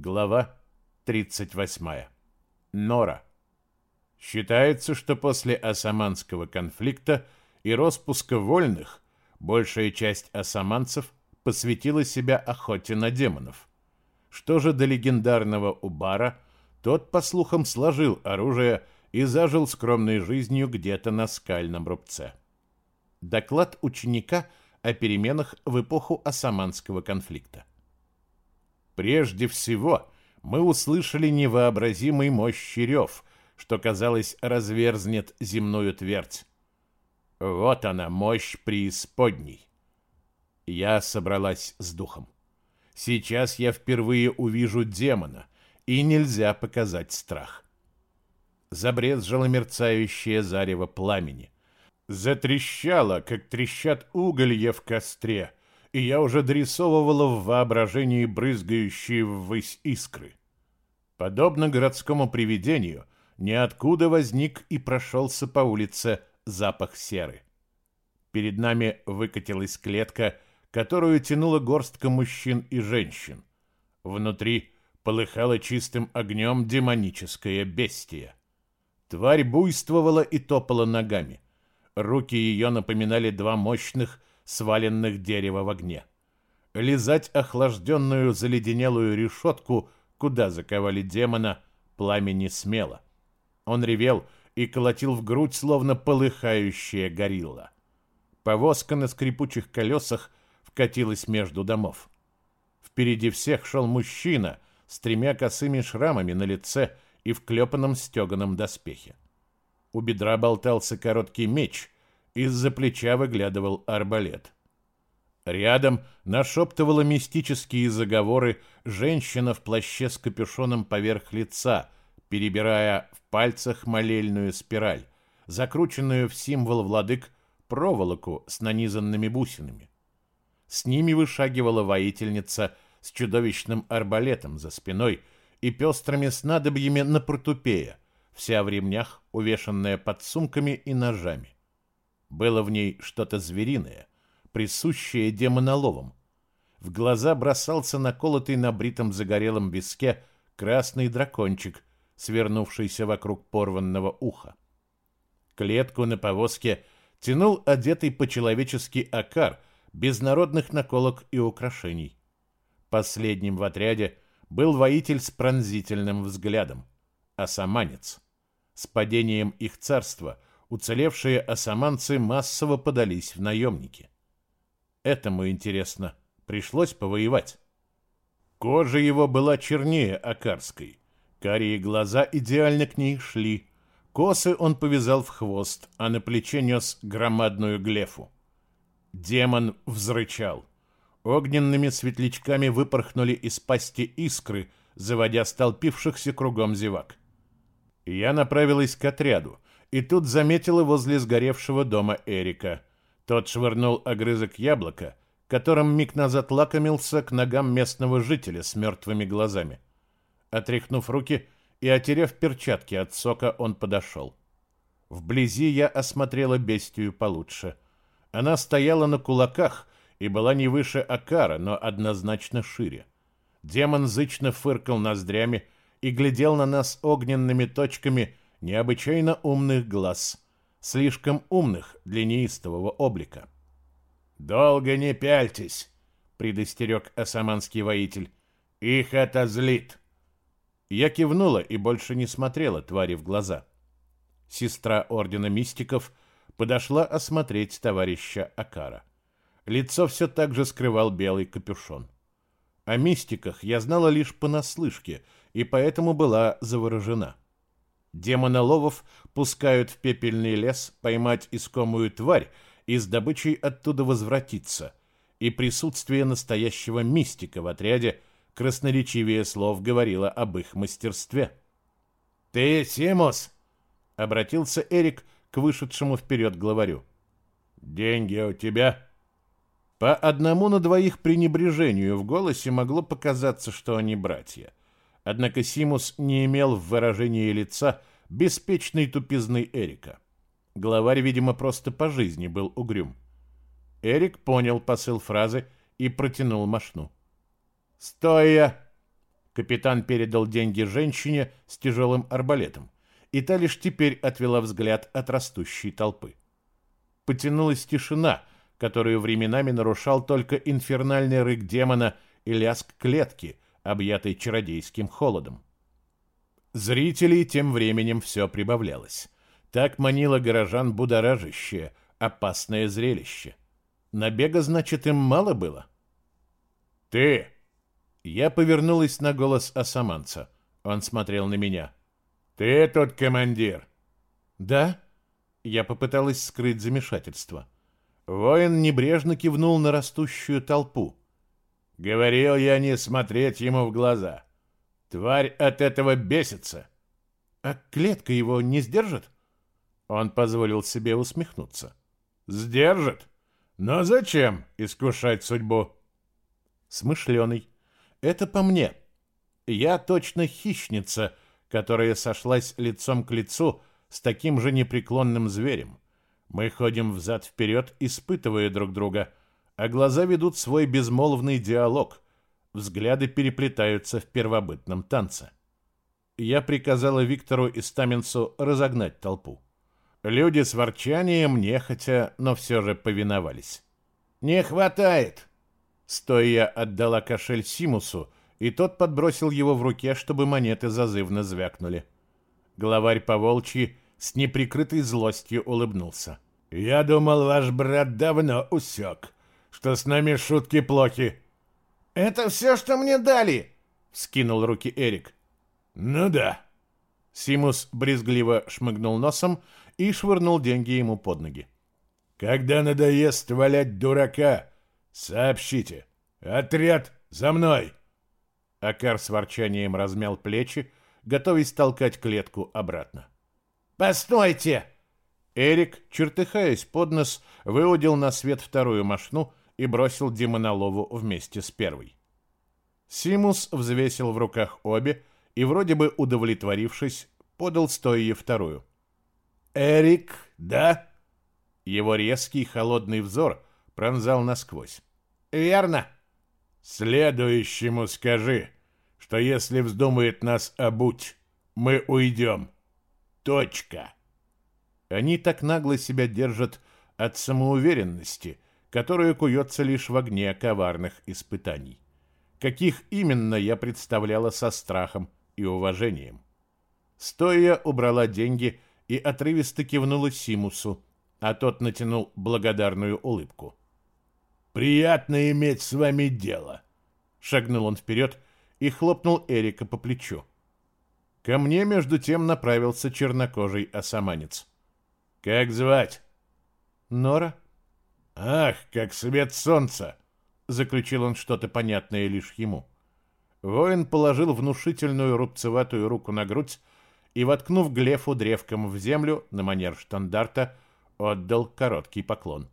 Глава 38. Нора. Считается, что после османского конфликта и распуска вольных большая часть османцев посвятила себя охоте на демонов. Что же до легендарного Убара, тот, по слухам, сложил оружие и зажил скромной жизнью где-то на скальном рубце. Доклад ученика о переменах в эпоху османского конфликта. Прежде всего, мы услышали невообразимый мощный рев, что, казалось, разверзнет земную твердь. Вот она, мощь преисподней. Я собралась с духом. Сейчас я впервые увижу демона, и нельзя показать страх. Забрезжило мерцающее зарево пламени. Затрещало, как трещат уголья в костре — и я уже дорисовывала в воображении брызгающие ввысь искры. Подобно городскому привидению, ниоткуда возник и прошелся по улице запах серы. Перед нами выкатилась клетка, которую тянула горстка мужчин и женщин. Внутри полыхало чистым огнем демоническое бестия. Тварь буйствовала и топала ногами. Руки ее напоминали два мощных, сваленных дерева в огне. Лизать охлажденную заледенелую решетку, куда заковали демона, пламени смело. Он ревел и колотил в грудь, словно полыхающая горилла. Повозка на скрипучих колесах вкатилась между домов. Впереди всех шел мужчина с тремя косыми шрамами на лице и в клепанном стеганом доспехе. У бедра болтался короткий меч — из-за плеча выглядывал арбалет. Рядом нашептывала мистические заговоры женщина в плаще с капюшоном поверх лица, перебирая в пальцах молельную спираль, закрученную в символ владык проволоку с нанизанными бусинами. С ними вышагивала воительница с чудовищным арбалетом за спиной и пестрыми снадобьями на портупея, вся в ремнях, увешанная под сумками и ножами. Было в ней что-то звериное, присущее демоноловам. В глаза бросался наколотый на бритом загорелом виске красный дракончик, свернувшийся вокруг порванного уха. Клетку на повозке тянул одетый по-человечески акар, без народных наколок и украшений. Последним в отряде был воитель с пронзительным взглядом, осаманец. С падением их царства уцелевшие османцы массово подались в наемники. Этому, интересно, пришлось повоевать. Кожа его была чернее акарской. Карие глаза идеально к ней шли. Косы он повязал в хвост, а на плече нес громадную глефу. Демон взрычал. Огненными светлячками выпорхнули из пасти искры, заводя столпившихся кругом зевак. Я направилась к отряду, и тут заметила возле сгоревшего дома Эрика. Тот швырнул огрызок яблока, которым миг назад лакомился к ногам местного жителя с мертвыми глазами. Отряхнув руки и отерев перчатки от сока, он подошел. Вблизи я осмотрела бестию получше. Она стояла на кулаках и была не выше Акара, но однозначно шире. Демон зычно фыркал ноздрями и глядел на нас огненными точками — необычайно умных глаз, слишком умных для неистового облика. «Долго не пяльтесь», — предостерег османский воитель. «Их это злит». Я кивнула и больше не смотрела твари в глаза. Сестра Ордена Мистиков подошла осмотреть товарища Акара. Лицо все так же скрывал белый капюшон. О мистиках я знала лишь понаслышке, и поэтому была заворожена. Демоноловов пускают в пепельный лес поймать искомую тварь и с добычей оттуда возвратиться. И присутствие настоящего мистика в отряде красноречивее слов говорило об их мастерстве. «Ты Симус?» — обратился Эрик к вышедшему вперед главарю. «Деньги у тебя?» По одному на двоих пренебрежению в голосе могло показаться, что они братья. Однако Симус не имел в выражении лица беспечной тупизны Эрика. Главарь, видимо, просто по жизни был угрюм. Эрик понял посыл фразы и протянул мошну. «Стоя!» Капитан передал деньги женщине с тяжелым арбалетом, и та лишь теперь отвела взгляд от растущей толпы. Потянулась тишина, которую временами нарушал только инфернальный рык демона и лязг клетки, объятой чародейским холодом. Зрителей тем временем все прибавлялось. Так манило горожан будоражащее, опасное зрелище. Набега, значит, им мало было? «Ты!» Я повернулась на голос осаманца. Он смотрел на меня. «Ты тот командир?» «Да?» Я попыталась скрыть замешательство. Воин небрежно кивнул на растущую толпу. Говорил я не смотреть ему в глаза. Тварь от этого бесится. А клетка его не сдержит? Он позволил себе усмехнуться. Сдержит? Но зачем искушать судьбу? Смышленый. Это по мне. Я точно хищница, которая сошлась лицом к лицу с таким же непреклонным зверем. Мы ходим взад-вперед, испытывая друг друга, а глаза ведут свой безмолвный диалог. Взгляды переплетаются в первобытном танце. Я приказала Виктору и Стаменсу разогнать толпу. Люди с ворчанием, нехотя, но все же повиновались. «Не хватает!» Стоя отдала кошель Симусу, и тот подбросил его в руке, чтобы монеты зазывно звякнули. Главарь Поволчьи с неприкрытой злостью улыбнулся. «Я думал, ваш брат давно усек, что с нами шутки плохи». «Это все, что мне дали!» — скинул руки Эрик. «Ну да». Симус брезгливо шмыгнул носом и швырнул деньги ему под ноги. «Когда надоест валять дурака, сообщите. Отряд за мной!» Акар с ворчанием размял плечи, готовясь толкать клетку обратно. «Постойте!» Эрик, чертыхаясь под нос, выудил на свет вторую машину и бросил Демонолову вместе с первой. Симус взвесил в руках обе и, вроде бы удовлетворившись, подал стоя вторую. «Эрик, да?» Его резкий холодный взор пронзал насквозь. «Верно!» «Следующему скажи, что если вздумает нас обуть, мы уйдем. Точка!» Они так нагло себя держат от самоуверенности, которая куется лишь в огне коварных испытаний. Каких именно я представляла со страхом и уважением. Стоя убрала деньги и отрывисто кивнула Симусу, а тот натянул благодарную улыбку. «Приятно иметь с вами дело», — шагнул он вперед и хлопнул Эрика по плечу. Ко мне, между тем, направился чернокожий осаманец. «Как звать?» «Нора». «Ах, как свет солнца!» — заключил он что-то понятное лишь ему. Воин положил внушительную рубцеватую руку на грудь и, воткнув глефу древком в землю на манер штандарта, отдал короткий поклон.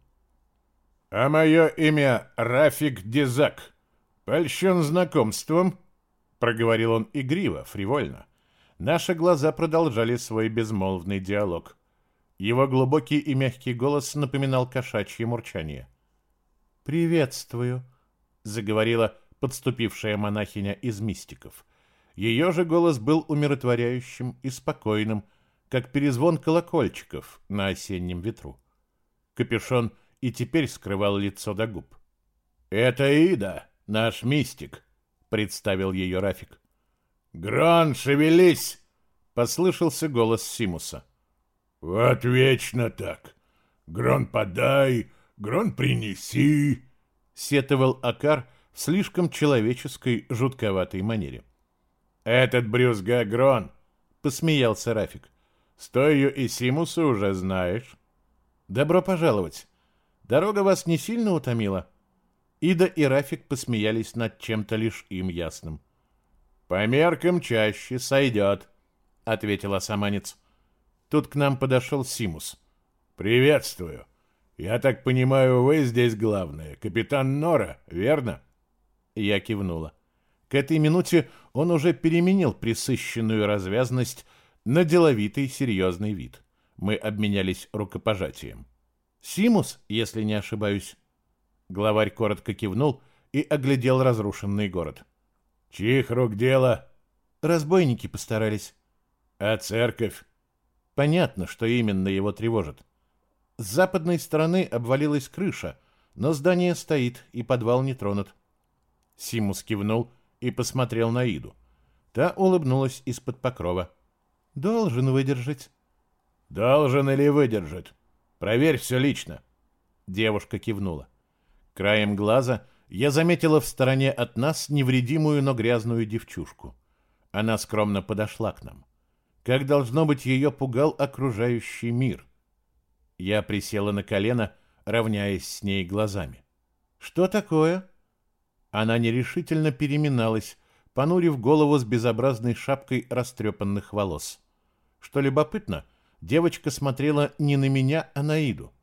«А мое имя Рафик Дизак. Польщен знакомством», — проговорил он игриво, фривольно. Наши глаза продолжали свой безмолвный диалог. Его глубокий и мягкий голос напоминал кошачье мурчание. «Приветствую», — заговорила подступившая монахиня из мистиков. Ее же голос был умиротворяющим и спокойным, как перезвон колокольчиков на осеннем ветру. Капюшон и теперь скрывал лицо до губ. «Это Ида, наш мистик», — представил ее Рафик. «Грон, шевелись!» — послышался голос Симуса. «Вот вечно так. Грон подай, грон принеси», — сетовал Акар в слишком человеческой, жутковатой манере. «Этот брюзга Грон», — посмеялся Рафик. «Стою и Симуса уже знаешь». «Добро пожаловать. Дорога вас не сильно утомила?» Ида и Рафик посмеялись над чем-то лишь им ясным. «По меркам чаще сойдет», — ответил осаманец. Тут к нам подошел Симус. «Приветствую. Я так понимаю, вы здесь главное. Капитан Нора, верно?» Я кивнула. К этой минуте он уже переменил присыщенную развязность на деловитый серьезный вид. Мы обменялись рукопожатием. «Симус, если не ошибаюсь». Главарь коротко кивнул и оглядел разрушенный город. Чьих рук дело? Разбойники постарались. А церковь? Понятно, что именно его тревожит. С западной стороны обвалилась крыша, но здание стоит, и подвал не тронут. Симус кивнул и посмотрел на Иду. Та улыбнулась из-под покрова. «Должен выдержать». «Должен или выдержит? Проверь все лично». Девушка кивнула. Краем глаза я заметила в стороне от нас невредимую, но грязную девчушку. Она скромно подошла к нам. Как должно быть, ее пугал окружающий мир. Я присела на колено, равняясь с ней глазами. «Что такое?» Она нерешительно переминалась, понурив голову с безобразной шапкой растрепанных волос. Что любопытно, девочка смотрела не на меня, а на Иду.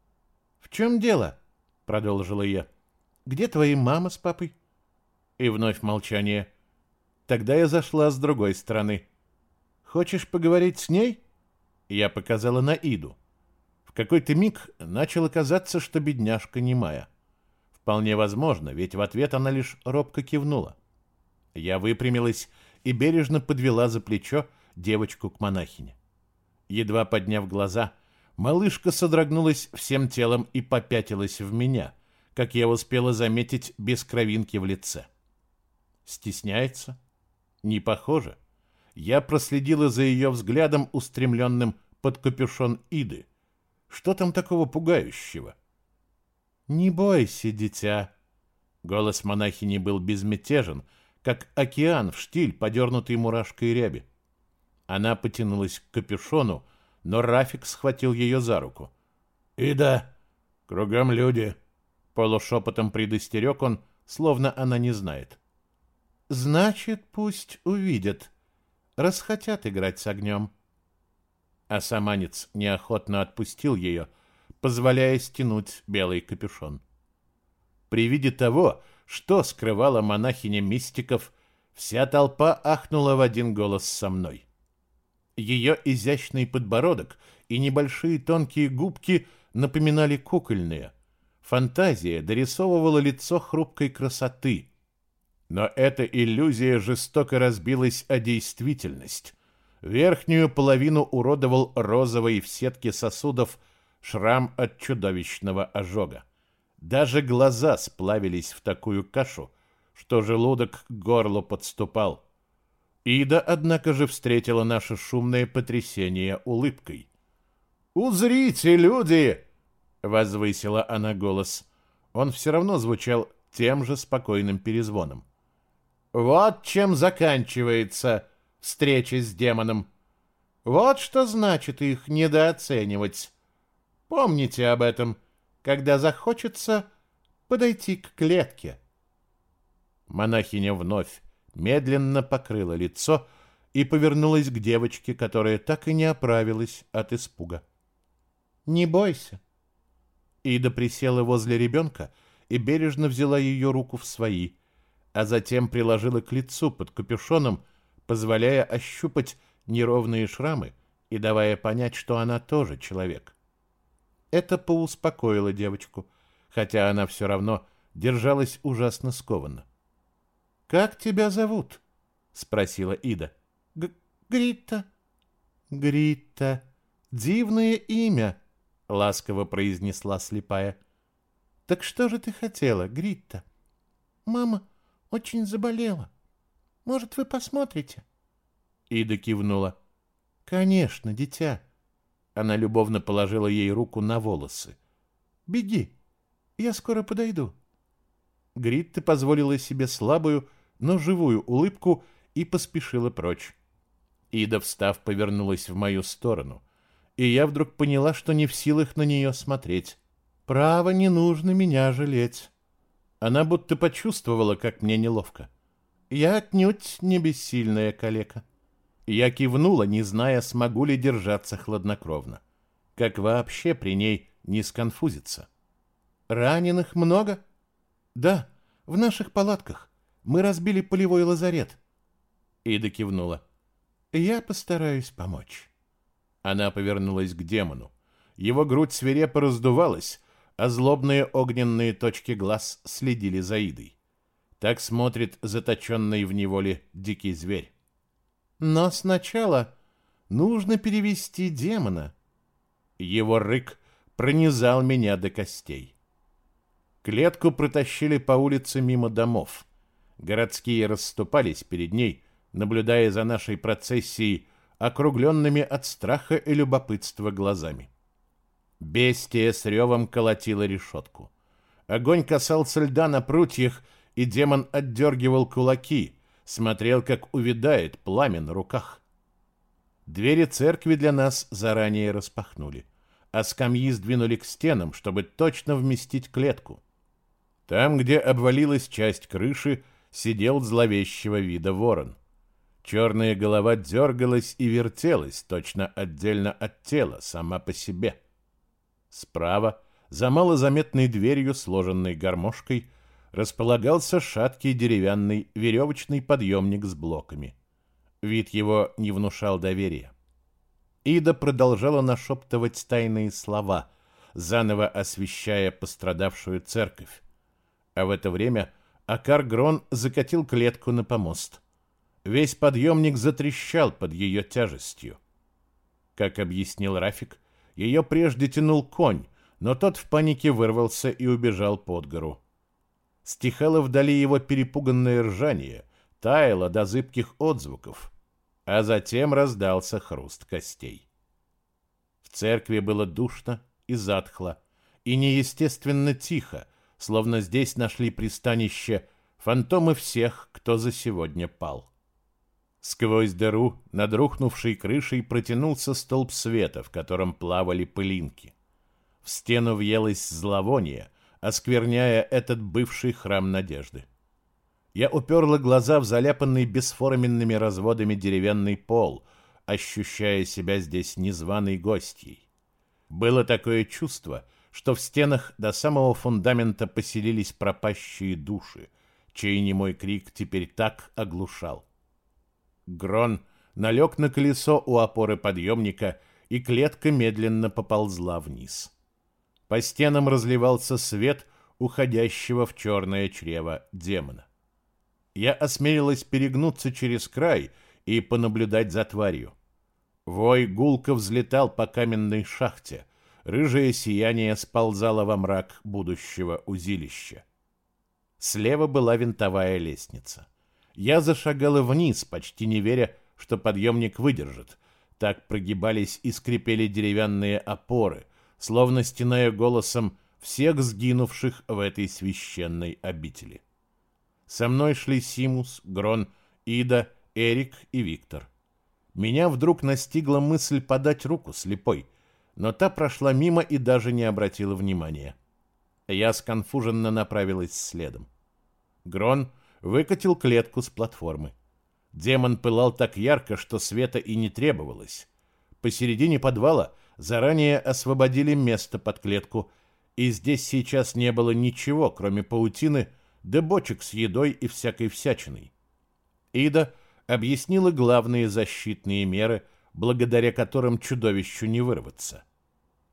«В чем дело?» — продолжила я. «Где твои мама с папой?» И вновь молчание. Тогда я зашла с другой стороны. «Хочешь поговорить с ней?» Я показала на Иду. В какой-то миг начало казаться, что бедняжка немая. Вполне возможно, ведь в ответ она лишь робко кивнула. Я выпрямилась и бережно подвела за плечо девочку к монахине. Едва подняв глаза, малышка содрогнулась всем телом и попятилась в меня, как я успела заметить без кровинки в лице. Стесняется? Не похоже. Я проследила за ее взглядом, устремленным под капюшон Иды. Что там такого пугающего? «Не бойся, дитя!» Голос монахини был безмятежен, как океан в штиль, подернутый мурашкой ряби. Она потянулась к капюшону, но Рафик схватил ее за руку. «Ида, кругом люди!» Полушепотом предостерег он, словно она не знает. «Значит, пусть увидят», расхотят играть с огнем. А саманец неохотно отпустил ее, позволяя стянуть белый капюшон. При виде того, что скрывала монахиня мистиков, вся толпа ахнула в один голос со мной. Ее изящный подбородок и небольшие тонкие губки напоминали кукольные. Фантазия дорисовывала лицо хрупкой красоты — но эта иллюзия жестоко разбилась о действительность. Верхнюю половину уродовал розовый в сетке сосудов шрам от чудовищного ожога. Даже глаза сплавились в такую кашу, что желудок к горлу подступал. Ида, однако же, встретила наше шумное потрясение улыбкой. «Узрите, люди!» — возвысила она голос. Он все равно звучал тем же спокойным перезвоном. Вот чем заканчивается встреча с демоном. Вот что значит их недооценивать. Помните об этом, когда захочется подойти к клетке. Монахиня вновь медленно покрыла лицо и повернулась к девочке, которая так и не оправилась от испуга. «Не бойся». Ида присела возле ребенка и бережно взяла ее руку в свои – а затем приложила к лицу под капюшоном, позволяя ощупать неровные шрамы и давая понять, что она тоже человек. Это поуспокоило девочку, хотя она все равно держалась ужасно скованно. «Как тебя зовут?» — спросила Ида. Г «Грита». «Грита. Дивное имя», — ласково произнесла слепая. «Так что же ты хотела, Грита?» «Мама, очень заболела. Может, вы посмотрите?» Ида кивнула. «Конечно, дитя». Она любовно положила ей руку на волосы. «Беги, я скоро подойду». Гритта позволила себе слабую, но живую улыбку и поспешила прочь. Ида, встав, повернулась в мою сторону, и я вдруг поняла, что не в силах на нее смотреть. «Право, не нужно меня жалеть». Она будто почувствовала, как мне неловко. Я отнюдь не бессильная калека. Я кивнула, не зная, смогу ли держаться хладнокровно. Как вообще при ней не сконфузиться. Раненых много? Да, в наших палатках. Мы разбили полевой лазарет. Ида кивнула. Я постараюсь помочь. Она повернулась к демону. Его грудь свирепо раздувалась, а злобные огненные точки глаз следили за Идой. Так смотрит заточенный в неволе дикий зверь. Но сначала нужно перевести демона. Его рык пронизал меня до костей. Клетку протащили по улице мимо домов. Городские расступались перед ней, наблюдая за нашей процессией округленными от страха и любопытства глазами. Бестия с ревом колотила решетку. Огонь касался льда на прутьях, и демон отдергивал кулаки, смотрел, как увядает пламя на руках. Двери церкви для нас заранее распахнули, а скамьи сдвинули к стенам, чтобы точно вместить клетку. Там, где обвалилась часть крыши, сидел зловещего вида ворон. Черная голова дергалась и вертелась, точно отдельно от тела, сама по себе. Справа, за малозаметной дверью, сложенной гармошкой, располагался шаткий деревянный веревочный подъемник с блоками. Вид его не внушал доверия. Ида продолжала нашептывать тайные слова, заново освещая пострадавшую церковь. А в это время Акар Грон закатил клетку на помост. Весь подъемник затрещал под ее тяжестью. Как объяснил Рафик, ее прежде тянул конь, но тот в панике вырвался и убежал под гору. Стихало вдали его перепуганное ржание, таяло до зыбких отзвуков, а затем раздался хруст костей. В церкви было душно и затхло, и неестественно тихо, словно здесь нашли пристанище фантомы всех, кто за сегодня пал. Сквозь дыру над рухнувшей крышей протянулся столб света, в котором плавали пылинки. В стену въелось зловоние, оскверняя этот бывший храм надежды. Я уперла глаза в заляпанный бесформенными разводами деревянный пол, ощущая себя здесь незваной гостьей. Было такое чувство, что в стенах до самого фундамента поселились пропащие души, чей немой крик теперь так оглушал. Грон налег на колесо у опоры подъемника, и клетка медленно поползла вниз. По стенам разливался свет уходящего в черное чрево демона. Я осмелилась перегнуться через край и понаблюдать за тварью. Вой гулко взлетал по каменной шахте, рыжее сияние сползало во мрак будущего узилища. Слева была винтовая лестница. Я зашагала вниз, почти не веря, что подъемник выдержит. Так прогибались и скрипели деревянные опоры, словно стеная голосом всех сгинувших в этой священной обители. Со мной шли Симус, Грон, Ида, Эрик и Виктор. Меня вдруг настигла мысль подать руку слепой, но та прошла мимо и даже не обратила внимания. Я сконфуженно направилась следом. Грон — выкатил клетку с платформы. Демон пылал так ярко, что света и не требовалось. Посередине подвала заранее освободили место под клетку, и здесь сейчас не было ничего, кроме паутины, да бочек с едой и всякой всячиной. Ида объяснила главные защитные меры, благодаря которым чудовищу не вырваться.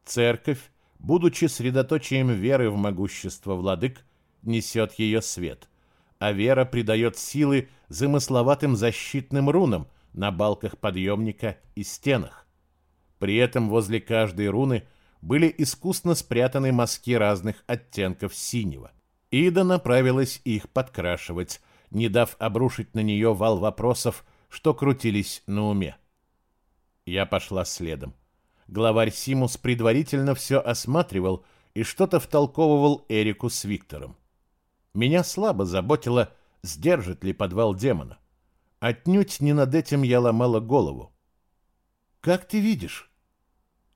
Церковь, будучи средоточием веры в могущество владык, несет ее свет — а вера придает силы замысловатым защитным рунам на балках подъемника и стенах. При этом возле каждой руны были искусно спрятаны мазки разных оттенков синего. Ида направилась их подкрашивать, не дав обрушить на нее вал вопросов, что крутились на уме. Я пошла следом. Главарь Симус предварительно все осматривал и что-то втолковывал Эрику с Виктором. Меня слабо заботило, сдержит ли подвал демона. Отнюдь не над этим я ломала голову. «Как ты видишь?»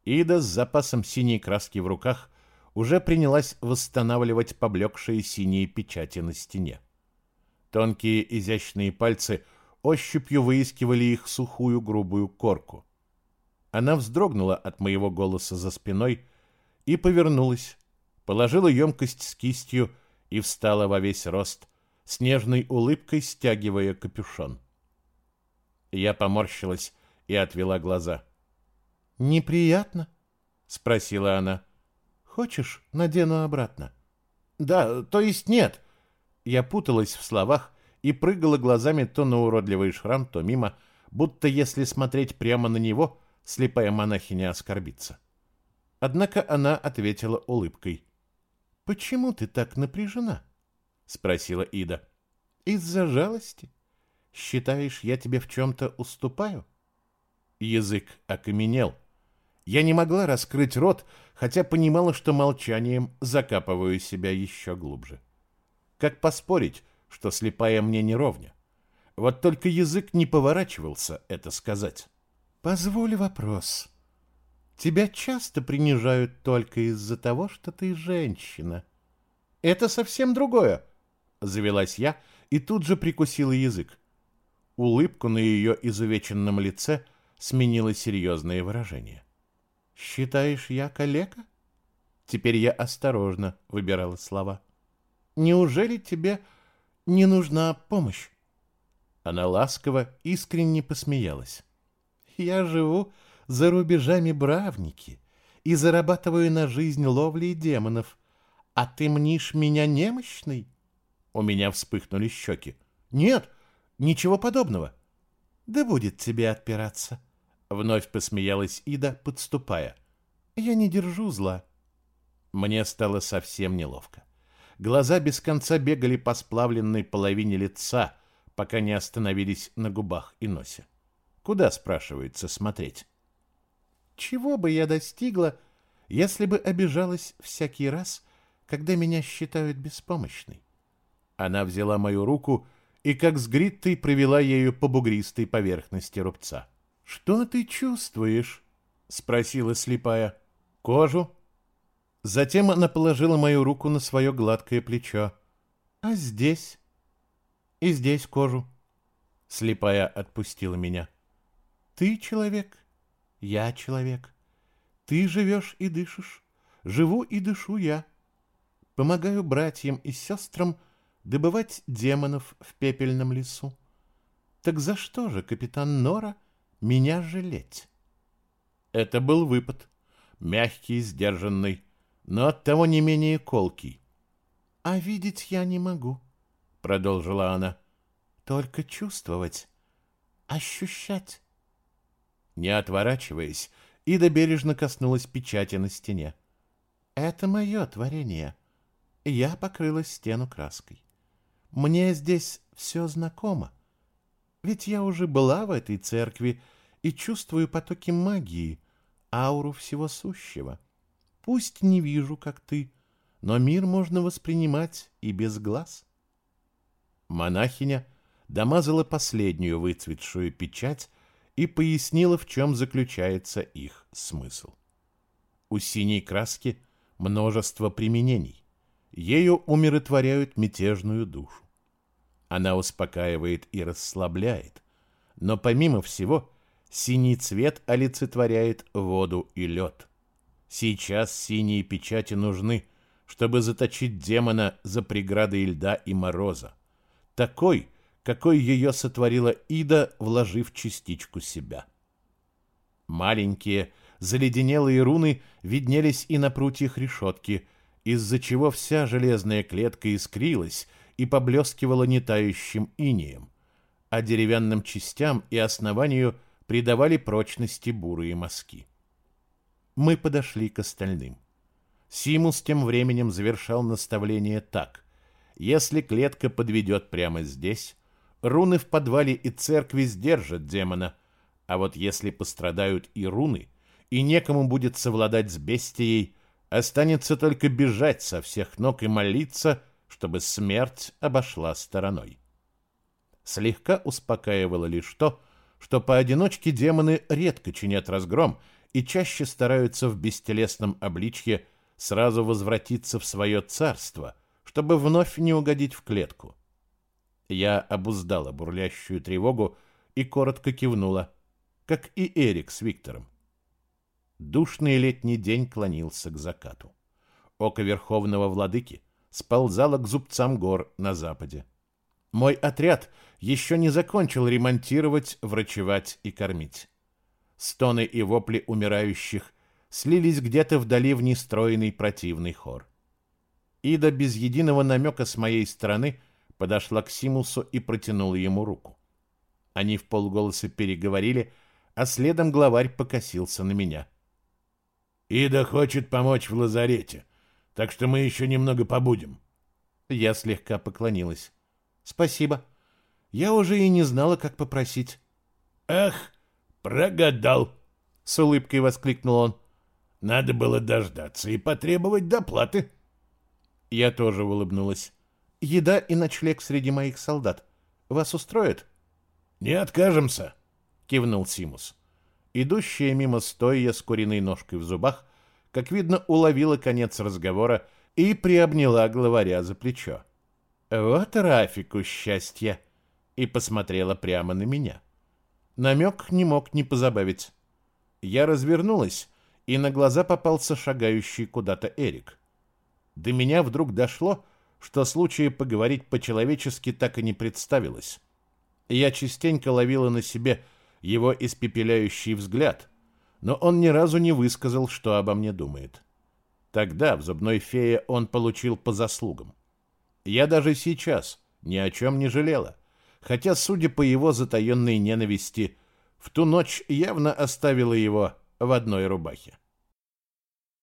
Ида с запасом синей краски в руках уже принялась восстанавливать поблекшие синие печати на стене. Тонкие изящные пальцы ощупью выискивали их сухую грубую корку. Она вздрогнула от моего голоса за спиной и повернулась, положила емкость с кистью и встала во весь рост, с нежной улыбкой стягивая капюшон. Я поморщилась и отвела глаза. «Неприятно?» — спросила она. «Хочешь, надену обратно?» «Да, то есть нет». Я путалась в словах и прыгала глазами то на уродливый шрам, то мимо, будто если смотреть прямо на него, слепая монахиня оскорбится. Однако она ответила улыбкой. «Почему ты так напряжена?» — спросила Ида. «Из-за жалости? Считаешь, я тебе в чем-то уступаю?» Язык окаменел. Я не могла раскрыть рот, хотя понимала, что молчанием закапываю себя еще глубже. Как поспорить, что слепая мне не ровня? Вот только язык не поворачивался это сказать. «Позволь вопрос. Тебя часто принижают только из-за того, что ты женщина?» «Это совсем другое», — завелась я и тут же прикусила язык. Улыбку на ее изувеченном лице сменило серьезное выражение. «Считаешь, я калека?» Теперь я осторожно выбирала слова. «Неужели тебе не нужна помощь?» Она ласково, искренне посмеялась. «Я живу за рубежами Бравники и зарабатываю на жизнь ловлей демонов, а ты мнишь меня немощной?» У меня вспыхнули щеки. «Нет, ничего подобного». «Да будет тебе отпираться», Вновь посмеялась Ида, подступая. Я не держу зла. Мне стало совсем неловко. Глаза без конца бегали по сплавленной половине лица, пока не остановились на губах и носе. Куда, спрашивается, смотреть? Чего бы я достигла, если бы обижалась всякий раз, когда меня считают беспомощной? Она взяла мою руку и, как с гриттой, провела ею по бугристой поверхности рубца. «Что ты чувствуешь?» — спросила слепая. «Кожу». Затем она положила мою руку на свое гладкое плечо. «А здесь?» «И здесь кожу». Слепая отпустила меня. «Ты человек, я человек. Ты живешь и дышишь, живу и дышу я. Помогаю братьям и сестрам добывать демонов в пепельном лесу. Так за что же капитан Нора меня жалеть. Это был выпад, мягкий, сдержанный, но оттого не менее колкий. «А видеть я не могу», — продолжила она, — «только чувствовать, ощущать». Не отворачиваясь, Ида бережно коснулась печати на стене. «Это мое творение. Я покрыла стену краской. Мне здесь все знакомо. Ведь я уже была в этой церкви и чувствую потоки магии, ауру всего сущего. Пусть не вижу, как ты, но мир можно воспринимать и без глаз. Монахиня домазала последнюю выцветшую печать и пояснила, в чем заключается их смысл. У синей краски множество применений. Ею умиротворяют мятежную душу. Она успокаивает и расслабляет. Но помимо всего, синий цвет олицетворяет воду и лед. Сейчас синие печати нужны, чтобы заточить демона за преградой льда и мороза. Такой, какой ее сотворила Ида, вложив частичку себя. Маленькие, заледенелые руны виднелись и на прутьях решетки, из-за чего вся железная клетка искрилась и поблескивала нетающим инеем, а деревянным частям и основанию придавали прочности бурые мазки. Мы подошли к остальным. Симус тем временем завершал наставление так. Если клетка подведет прямо здесь, руны в подвале и церкви сдержат демона, а вот если пострадают и руны, и некому будет совладать с бестией, останется только бежать со всех ног и молиться, чтобы смерть обошла стороной. Слегка успокаивало лишь то, что поодиночке демоны редко чинят разгром и чаще стараются в бестелесном обличье сразу возвратиться в свое царство, чтобы вновь не угодить в клетку. Я обуздала бурлящую тревогу и коротко кивнула, как и Эрик с Виктором. Душный летний день клонился к закату. Око Верховного Владыки — сползала к зубцам гор на западе. Мой отряд еще не закончил ремонтировать, врачевать и кормить. Стоны и вопли умирающих слились где-то вдали в нестроенный противный хор. Ида без единого намека с моей стороны подошла к Симусу и протянула ему руку. Они в полголоса переговорили, а следом главарь покосился на меня. «Ида хочет помочь в лазарете, так что мы еще немного побудем». Я слегка поклонилась. «Спасибо. Я уже и не знала, как попросить». «Ах, прогадал!» — с улыбкой воскликнул он. «Надо было дождаться и потребовать доплаты». Я тоже улыбнулась. «Еда и ночлег среди моих солдат. Вас устроит?» «Не откажемся», — кивнул Симус. Идущая мимо стоя с куриной ножкой в зубах, как видно, уловила конец разговора и приобняла главаря за плечо. «Вот Рафику счастье!» и посмотрела прямо на меня. Намек не мог не позабавить. Я развернулась, и на глаза попался шагающий куда-то Эрик. До меня вдруг дошло, что случая поговорить по-человечески так и не представилось. Я частенько ловила на себе его испепеляющий взгляд, но он ни разу не высказал, что обо мне думает. Тогда в зубной фее он получил по заслугам. Я даже сейчас ни о чем не жалела, хотя, судя по его затаенной ненависти, в ту ночь явно оставила его в одной рубахе.